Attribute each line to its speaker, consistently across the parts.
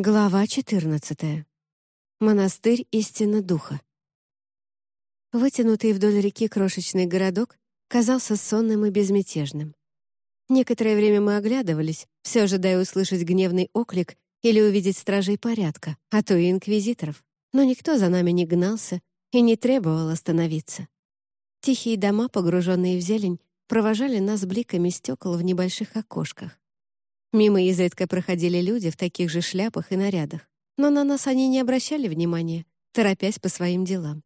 Speaker 1: Глава 14. Монастырь истины духа. Вытянутый вдоль реки крошечный городок казался сонным и безмятежным. Некоторое время мы оглядывались, все ожидая услышать гневный оклик или увидеть стражей порядка, а то и инквизиторов. Но никто за нами не гнался и не требовал остановиться. Тихие дома, погруженные в зелень, провожали нас бликами стекол в небольших окошках. Мимо изредка проходили люди в таких же шляпах и нарядах, но на нас они не обращали внимания, торопясь по своим делам.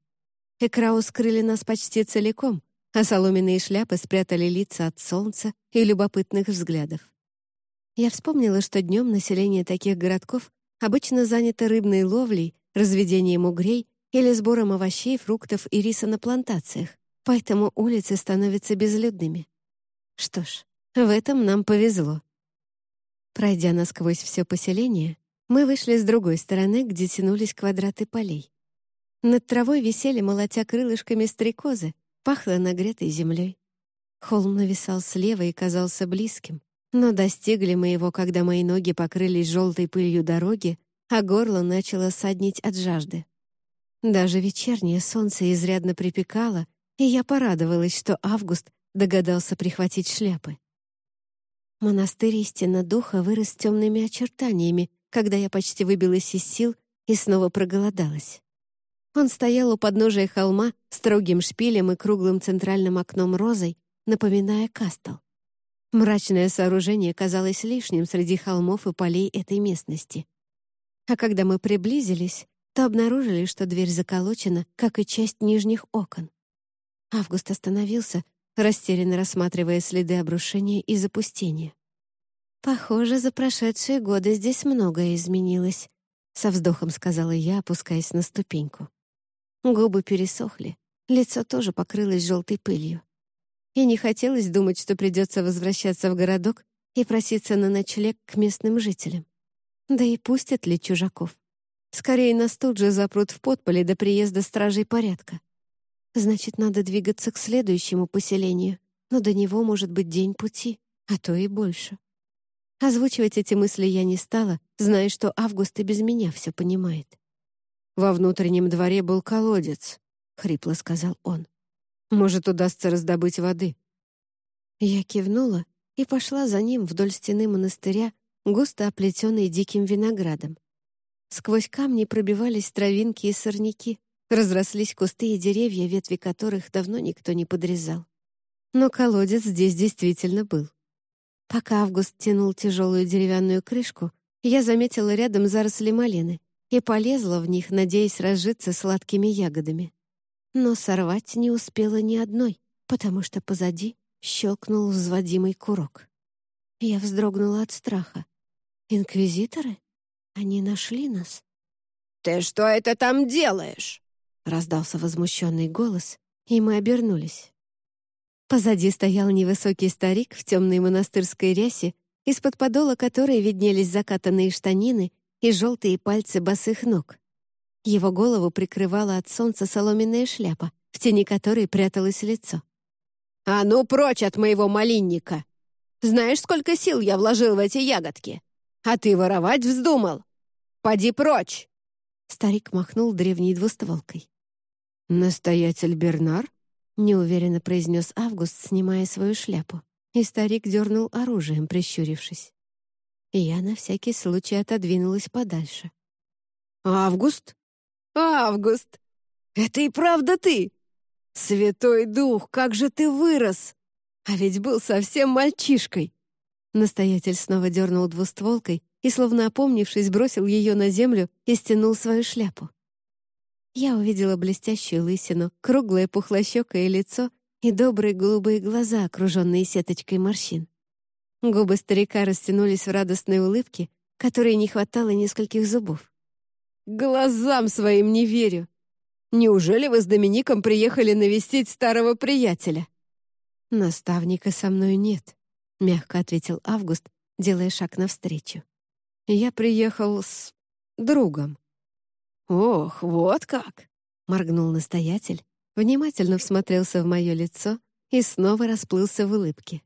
Speaker 1: Экрау скрыли нас почти целиком, а соломенные шляпы спрятали лица от солнца и любопытных взглядов. Я вспомнила, что днем население таких городков обычно занято рыбной ловлей, разведением угрей или сбором овощей, фруктов и риса на плантациях, поэтому улицы становятся безлюдными. Что ж, в этом нам повезло. Пройдя насквозь все поселение, мы вышли с другой стороны, где тянулись квадраты полей. Над травой висели, молотя крылышками стрекозы, пахло нагретой землей. Холм нависал слева и казался близким, но достигли мы его, когда мои ноги покрылись желтой пылью дороги, а горло начало саднить от жажды. Даже вечернее солнце изрядно припекало, и я порадовалась, что Август догадался прихватить шляпы. Монастырь истинно духа вырос темными очертаниями, когда я почти выбилась из сил и снова проголодалась. Он стоял у подножия холма строгим шпилем и круглым центральным окном розой, напоминая кастел. Мрачное сооружение казалось лишним среди холмов и полей этой местности. А когда мы приблизились, то обнаружили, что дверь заколочена, как и часть нижних окон. Август остановился, растерянно рассматривая следы обрушения и запустения. «Похоже, за прошедшие годы здесь многое изменилось», — со вздохом сказала я, опускаясь на ступеньку. Губы пересохли, лицо тоже покрылось желтой пылью. И не хотелось думать, что придется возвращаться в городок и проситься на ночлег к местным жителям. Да и пустят ли чужаков? Скорее нас тут же запрут в подполе до приезда стражей порядка. Значит, надо двигаться к следующему поселению, но до него может быть день пути, а то и больше. Озвучивать эти мысли я не стала, зная, что Август и без меня все понимает. «Во внутреннем дворе был колодец», — хрипло сказал он. «Может, удастся раздобыть воды». Я кивнула и пошла за ним вдоль стены монастыря, густо оплетенной диким виноградом. Сквозь камни пробивались травинки и сорняки, Разрослись кусты и деревья, ветви которых давно никто не подрезал. Но колодец здесь действительно был. Пока Август тянул тяжелую деревянную крышку, я заметила рядом заросли малины и полезла в них, надеясь разжиться сладкими ягодами. Но сорвать не успела ни одной, потому что позади щелкнул взводимый курок. Я вздрогнула от страха. «Инквизиторы? Они нашли нас?»
Speaker 2: «Ты что это там делаешь?»
Speaker 1: Раздался возмущенный голос, и мы обернулись. Позади стоял невысокий старик в темной монастырской рясе, из-под подола которой виднелись закатанные штанины и желтые пальцы босых ног. Его голову прикрывала от солнца соломенная шляпа, в тени которой пряталось лицо.
Speaker 2: «А ну прочь от моего малинника! Знаешь, сколько сил я вложил в эти ягодки? А ты воровать вздумал? Поди прочь!»
Speaker 1: Старик махнул древней двустволкой.
Speaker 3: «Настоятель Бернар?»
Speaker 1: — неуверенно произнес Август, снимая свою шляпу. И старик дернул оружием, прищурившись. Я на всякий случай отодвинулась подальше.
Speaker 2: «Август? Август! Это и правда ты! Святой Дух, как же ты вырос! А ведь был совсем мальчишкой!»
Speaker 1: Настоятель снова дернул двустволкой и, словно опомнившись, бросил ее на землю и стянул свою шляпу. Я увидела блестящую лысину, круглое пухлощекое лицо и добрые голубые глаза, окруженные сеточкой морщин. Губы старика растянулись в радостной улыбке, которой не хватало нескольких зубов.
Speaker 2: «Глазам своим не верю! Неужели вы с Домиником приехали навестить старого приятеля?»
Speaker 1: «Наставника со мной нет», — мягко ответил Август, делая шаг навстречу. «Я приехал с другом».
Speaker 2: «Ох, вот как!» — моргнул настоятель, внимательно всмотрелся в мое лицо и снова расплылся в улыбке.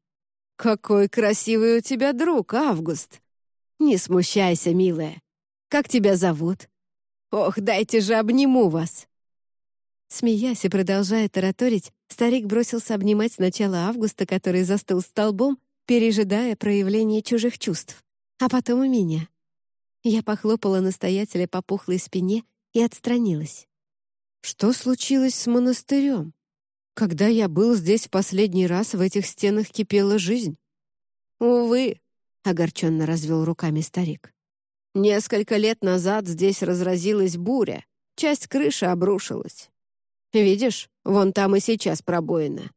Speaker 2: «Какой красивый у тебя друг, Август! Не смущайся, милая. Как тебя зовут? Ох, дайте же обниму вас!»
Speaker 1: Смеясь и продолжая тараторить, старик бросился обнимать сначала Августа, который застыл столбом, пережидая проявление чужих чувств, а потом и меня. Я похлопала настоятеля по пухлой спине и отстранилась. «Что случилось с монастырем? Когда я был здесь в последний раз, в этих стенах кипела жизнь».
Speaker 2: «Увы», — огорченно развел руками старик. «Несколько лет назад здесь разразилась буря, часть крыши обрушилась. Видишь, вон там и сейчас пробоина.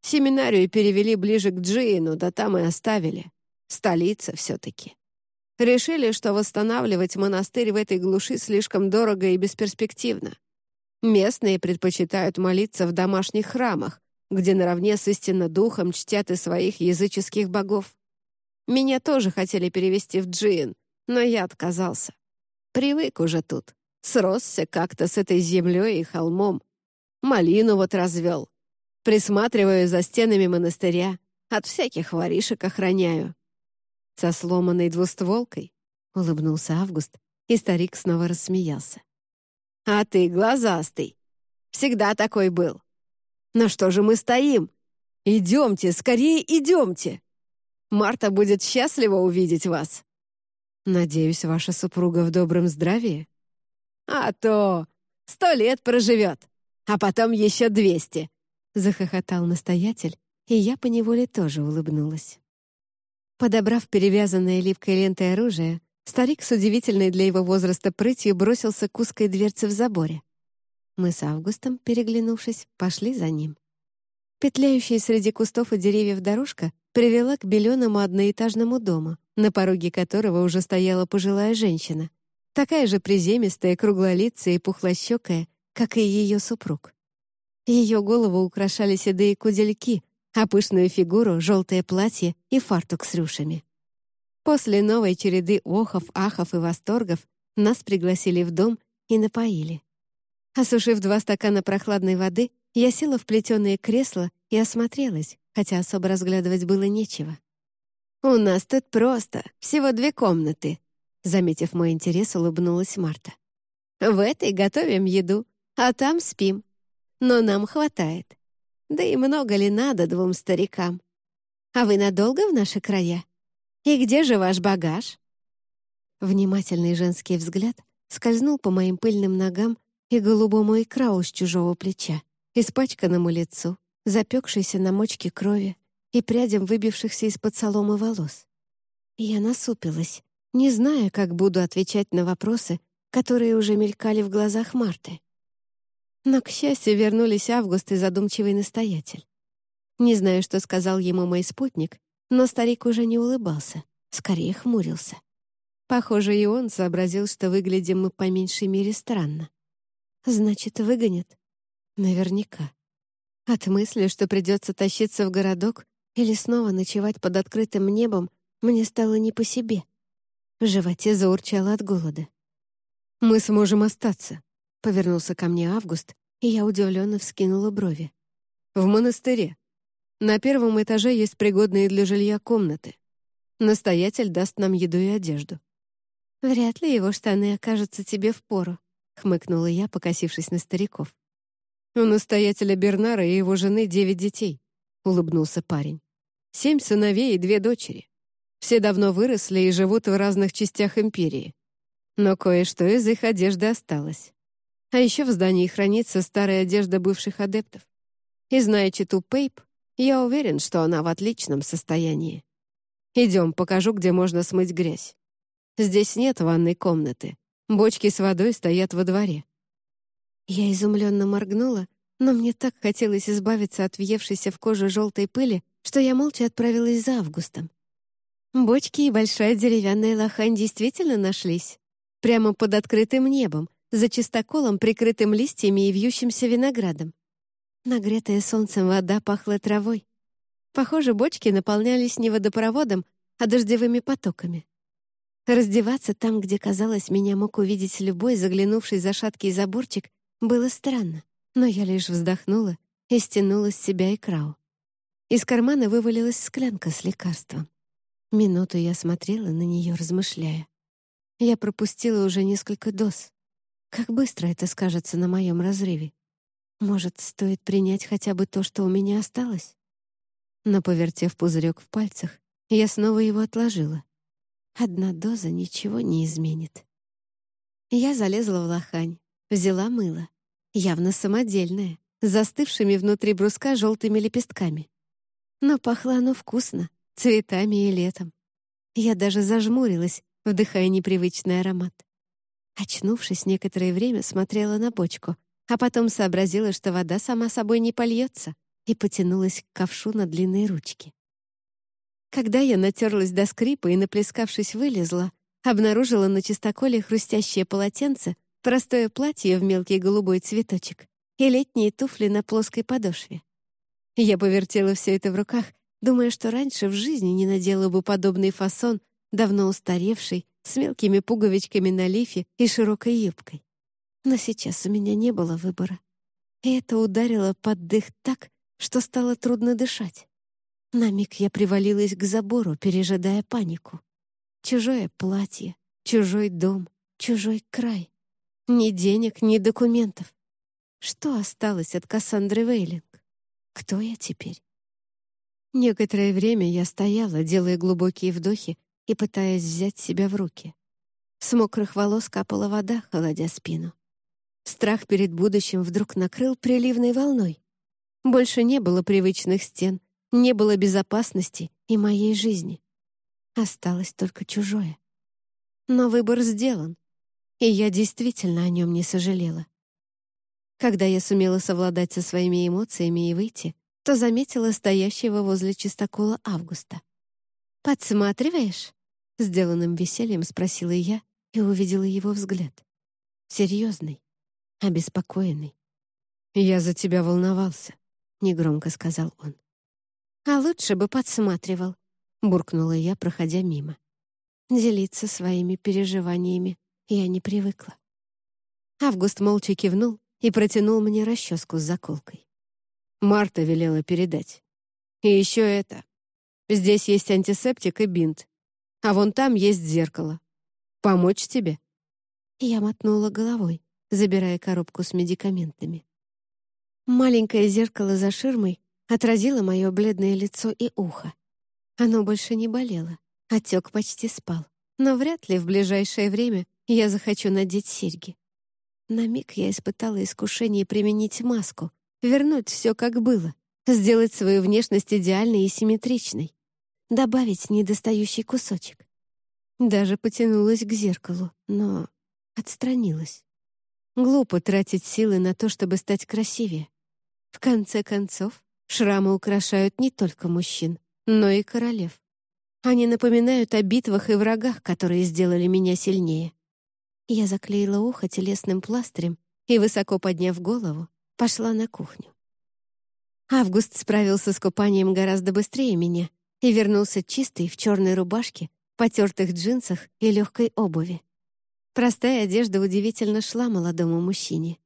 Speaker 2: Семинарию перевели ближе к Джиину, да там и оставили. Столица все-таки. Решили, что восстанавливать монастырь в этой глуши слишком дорого и бесперспективно. Местные предпочитают молиться в домашних храмах, где наравне с истинно духом чтят и своих языческих богов. Меня тоже хотели перевести в Джиин, но я отказался. Привык уже тут. Сросся как-то с этой землей и холмом, Малину вот развел. Присматриваю за стенами монастыря. От всяких воришек охраняю. Со сломанной двустволкой, — улыбнулся Август, и старик снова рассмеялся. «А ты глазастый. Всегда такой был. Но что же мы стоим? Идемте, скорее идемте. Марта будет счастлива увидеть вас».
Speaker 1: «Надеюсь, ваша супруга в добром здравии?»
Speaker 2: «А то! Сто лет проживет а потом еще двести!» — захохотал настоятель, и я поневоле тоже улыбнулась.
Speaker 1: Подобрав перевязанное липкой лентой оружие, старик с удивительной для его возраста прытью бросился к узкой дверце в заборе. Мы с Августом, переглянувшись, пошли за ним. Петляющая среди кустов и деревьев дорожка привела к беленому одноэтажному дому, на пороге которого уже стояла пожилая женщина, такая же приземистая, круглолицая и пухлощекая, как и ее супруг. Ее голову украшали седые кудельки, а пышную фигуру — желтое платье и фартук с рюшами. После новой череды охов, ахов и восторгов нас пригласили в дом и напоили. Осушив два стакана прохладной воды, я села в плетеное кресло и осмотрелась, хотя особо разглядывать было нечего.
Speaker 2: «У нас тут просто, всего две комнаты», заметив мой интерес, улыбнулась Марта. «В этой готовим еду, а там спим. Но нам хватает. Да и много ли надо двум старикам? А вы надолго в наши края? И где же ваш багаж?»
Speaker 1: Внимательный женский взгляд скользнул по моим пыльным ногам и голубому экрау с чужого плеча, испачканному лицу, запекшейся на мочке крови и прядям выбившихся из-под соломы волос. Я насупилась, не зная, как буду отвечать на вопросы, которые уже мелькали в глазах Марты. Но, к счастью, вернулись Август и задумчивый настоятель. Не знаю, что сказал ему мой спутник, но старик уже не улыбался, скорее хмурился. Похоже, и он сообразил, что выглядим мы по меньшей мере странно. Значит, выгонят? Наверняка. От мысли, что придется тащиться в городок или снова ночевать под открытым небом, мне стало не по себе. В животе заурчало от голода. «Мы сможем остаться», Повернулся ко мне Август, и я удивленно вскинула брови. «В монастыре. На первом этаже есть пригодные для жилья комнаты. Настоятель даст нам еду и одежду». «Вряд ли его штаны окажутся тебе в пору», — хмыкнула я, покосившись на стариков. «У настоятеля Бернара и его жены девять детей», — улыбнулся парень. «Семь сыновей и две дочери. Все давно выросли и живут в разных частях империи. Но кое-что из их одежды осталось. А еще в здании хранится старая одежда бывших адептов. И зная читу Пейп, я уверен, что она в отличном состоянии. Идем, покажу, где можно смыть грязь. Здесь нет ванной комнаты. Бочки с водой стоят во дворе. Я изумленно моргнула, но мне так хотелось избавиться от въевшейся в кожу желтой пыли, что я молча отправилась за Августом. Бочки и большая деревянная лохань действительно нашлись. Прямо под открытым небом, за чистоколом, прикрытым листьями и вьющимся виноградом. Нагретая солнцем вода пахла травой. Похоже, бочки наполнялись не водопроводом, а дождевыми потоками. Раздеваться там, где, казалось, меня мог увидеть любой, заглянувший за шаткий заборчик, было странно, но я лишь вздохнула и стянула с себя икрау. Из кармана вывалилась склянка с лекарством. Минуту я смотрела на нее, размышляя. Я пропустила уже несколько доз. Как быстро это скажется на моем разрыве? Может, стоит принять хотя бы то, что у меня осталось? Но, повертев пузырек в пальцах, я снова его отложила. Одна доза ничего не изменит. Я залезла в лохань, взяла мыло. Явно самодельное, застывшими внутри бруска желтыми лепестками. Но пахло оно вкусно, цветами и летом. Я даже зажмурилась, вдыхая непривычный аромат. Очнувшись, некоторое время смотрела на бочку, а потом сообразила, что вода сама собой не польется, и потянулась к ковшу на длинной ручке. Когда я натерлась до скрипа и, наплескавшись, вылезла, обнаружила на чистоколе хрустящее полотенце, простое платье в мелкий голубой цветочек и летние туфли на плоской подошве. Я повертела все это в руках, думая, что раньше в жизни не надела бы подобный фасон, давно устаревший, с мелкими пуговичками на лифе и широкой юбкой. Но сейчас у меня не было выбора. И это ударило под дых так, что стало трудно дышать. На миг я привалилась к забору, пережидая панику. Чужое платье, чужой дом, чужой край. Ни денег, ни документов. Что осталось от Кассандры Вейлинг? Кто я теперь? Некоторое время я стояла, делая глубокие вдохи и пытаясь взять себя в руки. С мокрых волос капала вода, холодя спину. Страх перед будущим вдруг накрыл приливной волной. Больше не было привычных стен, не было безопасности и моей жизни. Осталось только чужое. Но выбор сделан, и я действительно о нем не сожалела. Когда я сумела совладать со своими эмоциями и выйти, то заметила стоящего возле чистокола Августа. «Подсматриваешь?» — сделанным весельем спросила я и увидела его взгляд. Серьезный, обеспокоенный.
Speaker 3: «Я за тебя волновался», — негромко сказал он.
Speaker 1: «А лучше бы подсматривал», — буркнула я, проходя мимо. Делиться своими переживаниями я не привыкла. Август молча кивнул и протянул мне расческу с заколкой.
Speaker 3: Марта велела передать. И еще это. Здесь есть антисептик и бинт. А вон там есть зеркало. Помочь тебе?»
Speaker 1: Я мотнула головой, забирая коробку с медикаментами. Маленькое зеркало за ширмой отразило мое бледное лицо и ухо. Оно больше не болело, отек почти спал. Но вряд ли в ближайшее время я захочу надеть серьги. На миг я испытала искушение применить маску, вернуть все как было, сделать свою внешность идеальной и симметричной, добавить недостающий кусочек. Даже потянулась к зеркалу, но отстранилась. Глупо тратить силы на то, чтобы стать красивее. В конце концов, шрамы украшают не только мужчин, но и королев. Они напоминают о битвах и врагах, которые сделали меня сильнее. Я заклеила ухо телесным пластырем и, высоко подняв голову, пошла на кухню. Август справился с купанием гораздо быстрее меня и вернулся чистый в черной рубашке, потертых джинсах и легкой обуви. Простая одежда удивительно шла молодому мужчине.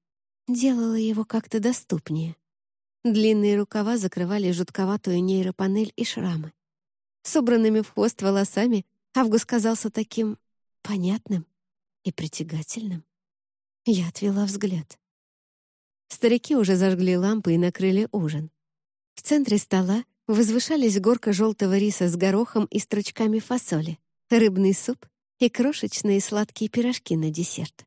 Speaker 1: Делала его как-то доступнее. Длинные рукава закрывали жутковатую нейропанель и шрамы. Собранными в хвост волосами Август казался таким понятным и притягательным. Я отвела взгляд. Старики уже зажгли лампы и накрыли ужин. В центре стола возвышались горка желтого риса с горохом и стручками фасоли, рыбный суп и крошечные сладкие пирожки на десерт.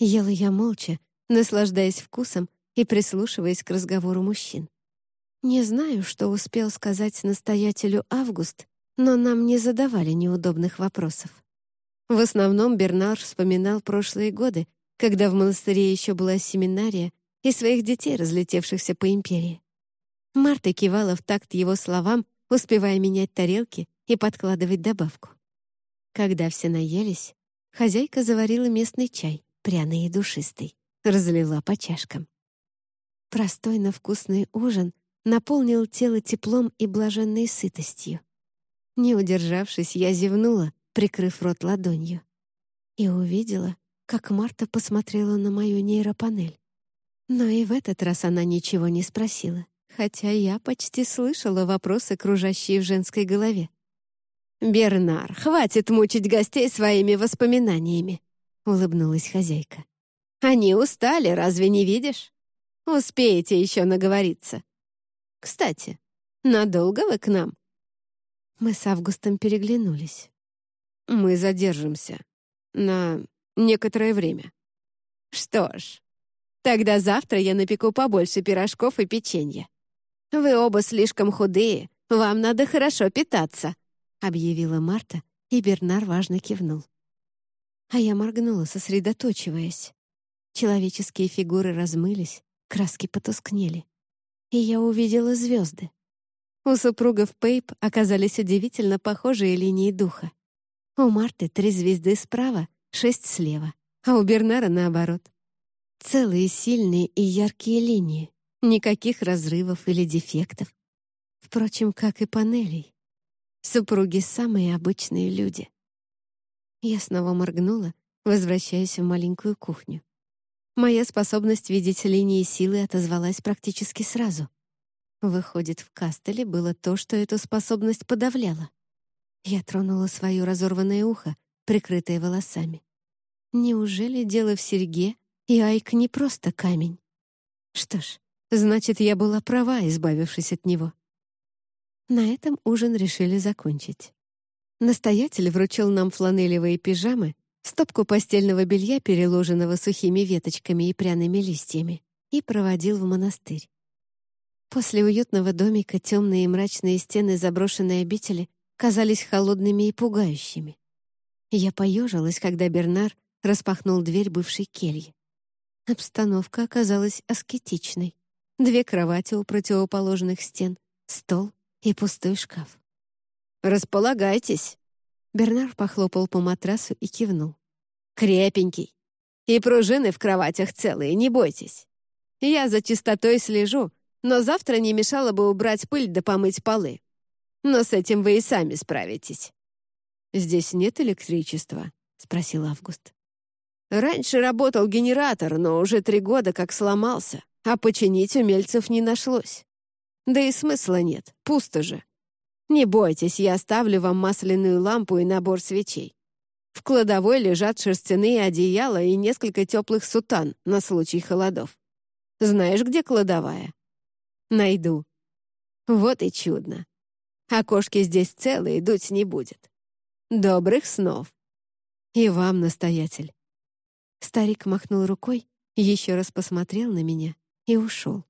Speaker 1: Ела я молча, наслаждаясь вкусом и прислушиваясь к разговору мужчин. Не знаю, что успел сказать настоятелю Август, но нам не задавали неудобных вопросов. В основном Бернар вспоминал прошлые годы, когда в монастыре еще была семинария и своих детей, разлетевшихся по империи. Марта кивала в такт его словам, успевая менять тарелки и подкладывать добавку. Когда все наелись, хозяйка заварила местный чай, пряный и душистый, разлила по чашкам. Простой, но вкусный ужин наполнил тело теплом и блаженной сытостью. Не удержавшись, я зевнула, прикрыв рот ладонью. И увидела, как Марта посмотрела на мою нейропанель. Но и в этот раз она ничего не спросила, хотя я почти слышала вопросы, кружащие в женской голове. «Бернар, хватит мучить гостей своими воспоминаниями», — улыбнулась хозяйка. «Они устали, разве не видишь? Успеете еще наговориться. Кстати, надолго вы к нам?»
Speaker 3: Мы с Августом переглянулись.
Speaker 2: «Мы задержимся. На некоторое время».
Speaker 1: «Что ж, тогда завтра я напеку побольше пирожков и печенья. Вы оба слишком худые, вам надо хорошо питаться», — объявила Марта, и Бернар важно кивнул.
Speaker 3: А я моргнула, сосредоточиваясь. Человеческие фигуры размылись, краски потускнели. И я увидела звезды. У супругов Пейп оказались удивительно похожие линии духа. У Марты три звезды справа, шесть слева, а у Бернара наоборот. Целые сильные и яркие линии, никаких разрывов или дефектов. Впрочем, как и панелей. Супруги — самые обычные люди. Я снова моргнула, возвращаясь в маленькую кухню. Моя способность видеть линии силы отозвалась практически сразу. Выходит, в Кастеле было то, что эту способность подавляло. Я тронула свое разорванное ухо, прикрытое волосами. Неужели дело в серьге, и Айк не просто камень? Что ж, значит, я была права, избавившись от него. На этом ужин решили закончить. Настоятель вручил нам фланелевые пижамы, стопку постельного белья, переложенного сухими веточками и пряными листьями, и проводил в монастырь. После уютного домика темные и мрачные стены заброшенной обители казались холодными и пугающими. Я поежилась, когда Бернар распахнул дверь бывшей кельи. Обстановка оказалась аскетичной. Две кровати у противоположных стен, стол, и пустой шкаф.
Speaker 1: «Располагайтесь!»
Speaker 3: Бернар похлопал по матрасу и кивнул.
Speaker 1: «Крепенький. И пружины в кроватях целые, не бойтесь. Я за чистотой слежу, но завтра не мешало бы убрать пыль да помыть полы. Но с этим вы и сами справитесь».
Speaker 2: «Здесь нет электричества?» — спросил Август.
Speaker 1: «Раньше работал генератор, но уже три года как сломался, а починить умельцев не нашлось. Да и смысла нет, пусто же. Не бойтесь, я оставлю вам масляную лампу и набор свечей. В кладовой лежат шерстяные одеяла и несколько теплых сутан на случай холодов. Знаешь, где кладовая? Найду. Вот и чудно. Окошки здесь целые, дуть не будет. Добрых снов.
Speaker 3: И вам, настоятель. Старик махнул рукой, еще раз посмотрел на меня и ушел.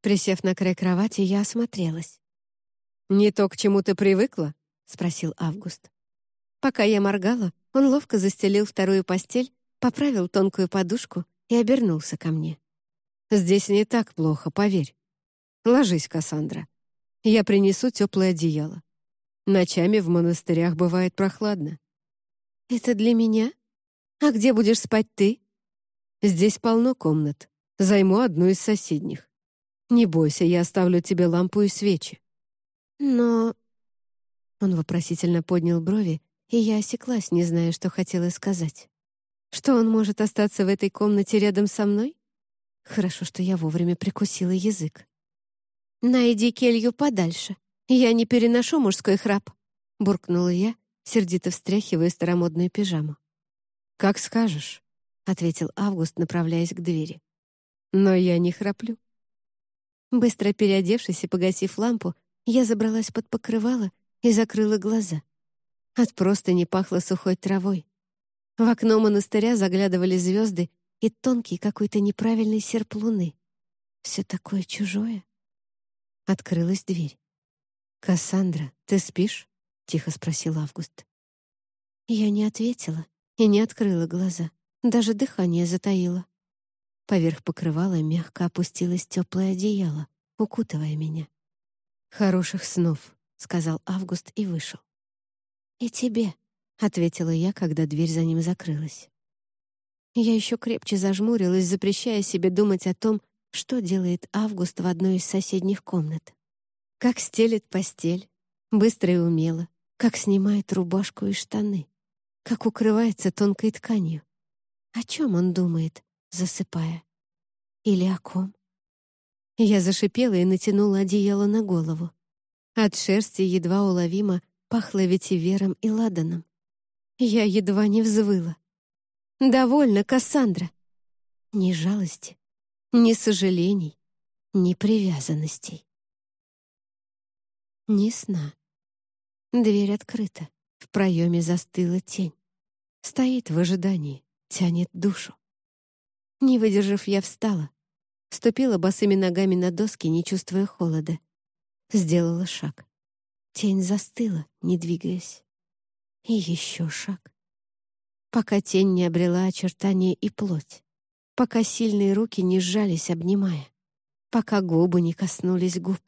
Speaker 3: Присев на край кровати, я осмотрелась.
Speaker 2: «Не то, к чему ты привыкла?» — спросил Август.
Speaker 3: Пока я моргала, он ловко застелил вторую постель, поправил тонкую подушку и обернулся ко мне.
Speaker 2: «Здесь не так плохо, поверь. Ложись, Кассандра. Я принесу теплое одеяло. Ночами в монастырях бывает прохладно».
Speaker 3: «Это для меня? А где будешь спать ты?»
Speaker 2: «Здесь полно комнат. Займу одну из соседних. Не бойся, я оставлю тебе лампу и свечи».
Speaker 3: «Но...» Он вопросительно поднял брови, и я осеклась, не зная, что хотела сказать. «Что он может остаться в этой комнате рядом со мной?» Хорошо, что я вовремя прикусила язык. «Найди келью подальше. Я не переношу мужской храп», — буркнула я, сердито встряхивая старомодную пижаму.
Speaker 2: «Как скажешь», — ответил Август, направляясь к двери. «Но я не храплю».
Speaker 3: Быстро переодевшись и погасив лампу, я забралась под покрывало и закрыла глаза. От простыни пахло сухой травой. В окно монастыря заглядывали звезды и тонкий какой-то неправильный серп луны. Все такое чужое. Открылась дверь.
Speaker 2: «Кассандра, ты спишь?» — тихо спросил Август.
Speaker 3: Я не ответила и не открыла глаза, даже дыхание затаило. Поверх покрывала мягко опустилось теплое одеяло, укутывая меня.
Speaker 2: «Хороших снов», — сказал Август и вышел.
Speaker 3: «И тебе», — ответила я, когда дверь за ним закрылась. Я еще крепче зажмурилась, запрещая себе думать о том, что делает Август в одной из соседних комнат. Как стелит постель, быстро и умело, как снимает рубашку и штаны, как укрывается тонкой тканью. О чем он думает, засыпая. Или о ком? Я зашипела и натянула одеяло на голову. От шерсти едва уловимо
Speaker 1: Пахло ветивером и ладаном. Я едва не взвыла. «Довольно, Кассандра!» Ни жалости, ни сожалений, ни привязанностей. Ни сна. Дверь открыта. В проеме застыла тень. Стоит в ожидании, тянет душу. Не выдержав, я встала. Ступила босыми ногами на доски, не чувствуя холода. Сделала шаг. Тень застыла, не двигаясь. И еще шаг. Пока тень не обрела очертания и плоть. Пока сильные руки не сжались, обнимая. Пока губы не коснулись губ.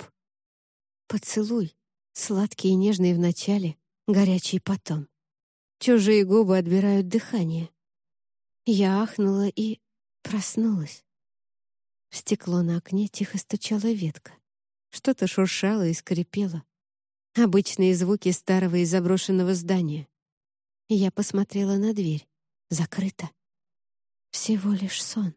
Speaker 1: Поцелуй, сладкий и нежный в начале, горячий потом. Чужие губы отбирают дыхание. Я ахнула и проснулась. В стекло на окне тихо стучала ветка. Что-то шуршало и скрипело. Обычные звуки старого и заброшенного здания. Я посмотрела на дверь. Закрыто. Всего лишь сон.